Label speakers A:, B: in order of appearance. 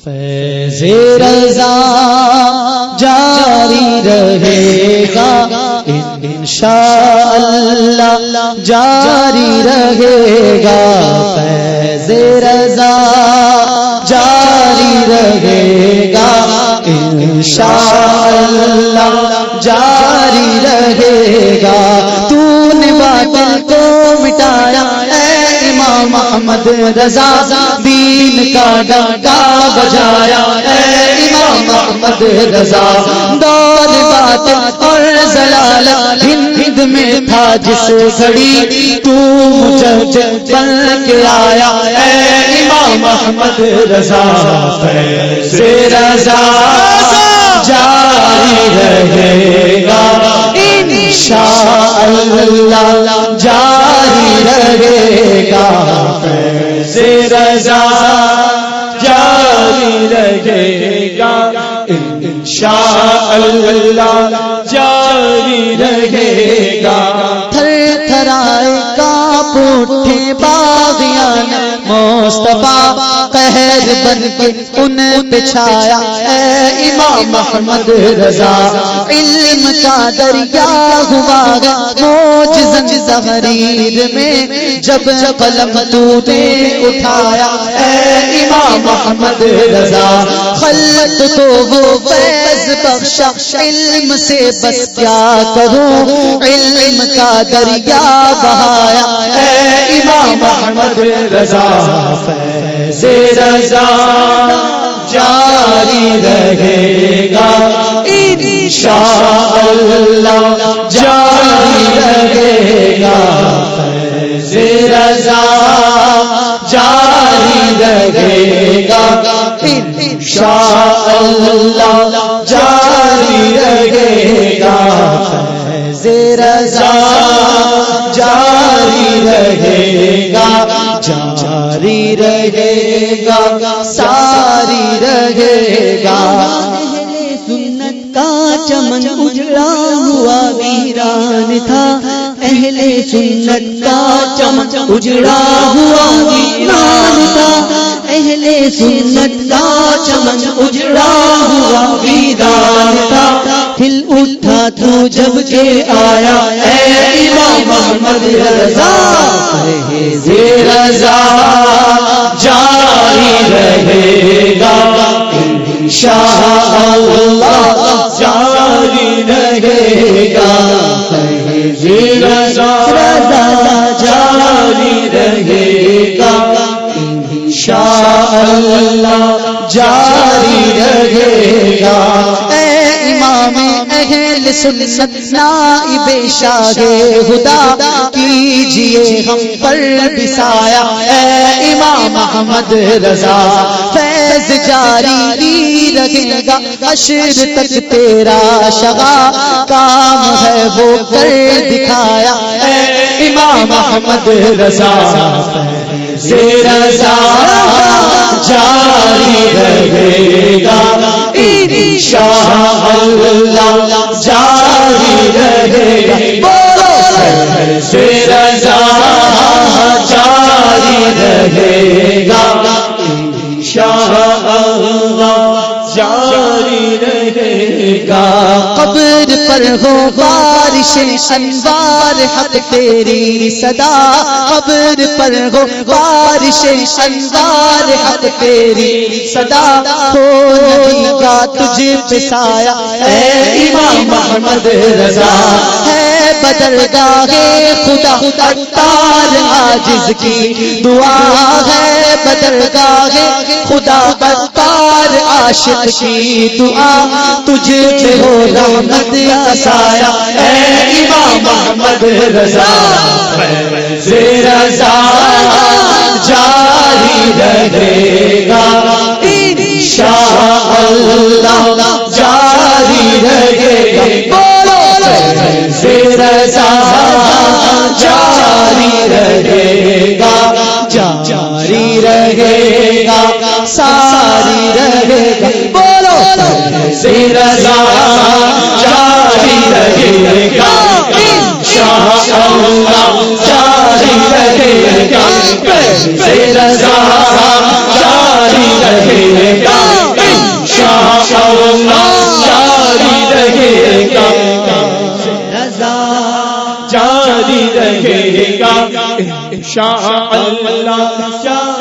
A: فیض رضا جاری رہے گا۔ انشاء اللہ جاری رہے گا۔ فیض رضا جاری رہے گا۔ انشاء اللہ جاری رہے گا۔ تو نے باطل کو مٹایا۔ محمد رضا دین کا ڈنڈا بجایا اے امام محمد رضا دور بات اور زلال ہند میں تھا جس گھڑی تو مجھے بن کے آیا اے امام محمد رضا فیض رضا جاری رہے گا۔ انشاء اللہ جاری رہے گا، فیض رضا جاری رہے گا۔ انشاء اللہ جاری رہے گا۔ تھر تھرائے کا پوٹھے باغیان مصطفیٰ قہر بن کے ان بچھایا اے امام محمد رضا، علم کا دریا ہوا موجزن زہریر میں جب قلم تو نے اٹھایا اے امام محمد رضا خلق تو وہ فیض بخشا، علم سے بس کیا کروں؟ علم کا دریا بہایا۔ اے امام محمد رضا، فیض رضا، جاری رہے گا۔ انشاء اللہ جاری رہے گا۔ فیض رضا، جاری رہے گا۔ انشاء اللہ جاری رہے گا فیض رضا جاری رہے گا جاری رہے گا ساری رہے گا
B: سنت کا چمن اجڑا ہوا ویران تھا اہل سنت کا چمن اجڑا ہوا ویران سنت کا چمن اجڑا ہوا ویران تھا۔ ہل اٹھا تو جب کے آیا، اے امام محمد رضا
A: رضا، جاری رہے گا۔ انشاء اللہ جاری رہے گا۔ رضا رضا، جاری رہے گا۔ جاری رہے گا۔ اے امام اہل سنت، نائب شاہ خدا، کیجیے ہم پر بسایا اے امام محمد رضا، فیض جاری رہے گا۔ اشر تک تیرا شگا کام ہے، وہ کر دکھایا۔ اے امام محمد رضا سے رضا جاری رہے گا۔ انشاء اللہ جاری رہے گا۔ سے رضا جاری رہے پر ہو بارش انوار حق تیری صدا۔ قبر پر ہو، بارش انوار حق تیری صدا۔ ہو نبی کا تجھ پسایا اے امام محمد رضا۔ ہے بدل گاہے خدا اتار عاجز کی دعا ہے بدل گاہے خدا اتار عاشق کی دعا تجھ پہ ہو رحمت سایہ اے امام محمد رضا رضا جاری رہے گا انشاء اللہ جاری رہے گا رہے گا، جاری رہے گا، ساری رہے گا۔ بولو رضا جاری رہے گا۔ شاہ اللہ جاری رہے گا۔ رضا
C: رہے گا۔ انشاء اللہ جاری